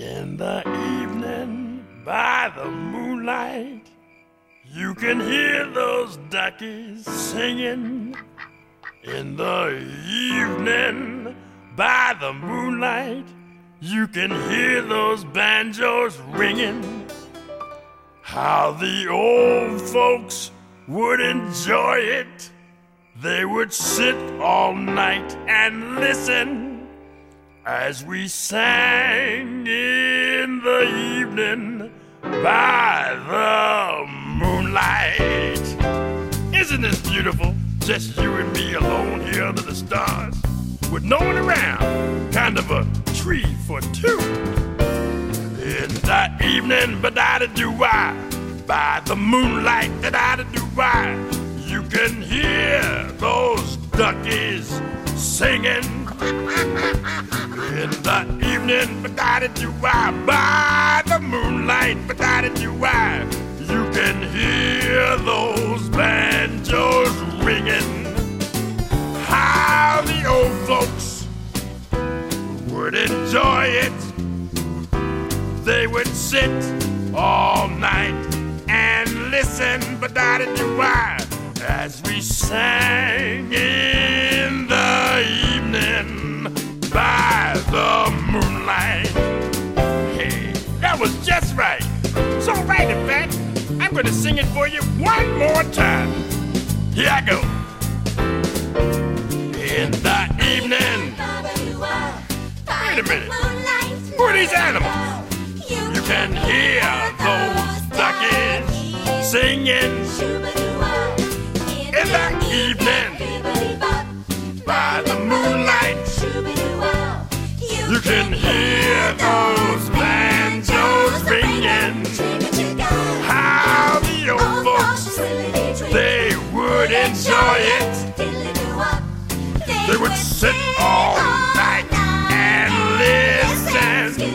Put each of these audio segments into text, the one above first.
In the evening, by the moonlight, you can hear those duckies singing. In the evening, by the moonlight, you can hear those banjos ringing. How the old folks would enjoy it. They would sit all night and listen as we sang in the evening by the moonlight. Isn't this beautiful? Just you and me alone here under the stars, with no one around, kind of a tree for two. In the evening, but I do I, by the moonlight that I do I, you can hear those duckies singing. In the evening, but I do I, by the moonlight, but I do I, you can hear those banjos ringing. How the old folks would enjoy it. They would sit all night and listen, but I do I, as we sang moonlight. Hey, that was just right. So right, in fact, I'm gonna sing it for you one more time. Here I go. In the evening. Wait a minute. Who are these animals? You can hear those duckies singing in the evening can hear those banjos ringing. How the old folks, they would enjoy it. They would sit all night and listen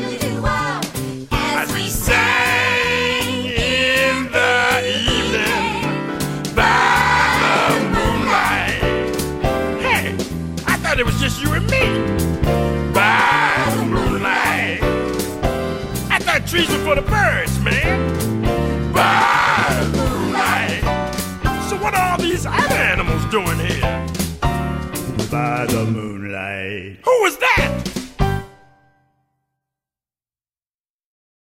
as we sang in the evening by the moonlight. Hey, I thought it was just you and me. season for the birds, man. Bird right. So what are all these other animals doing here? By the moonlight. Who was that?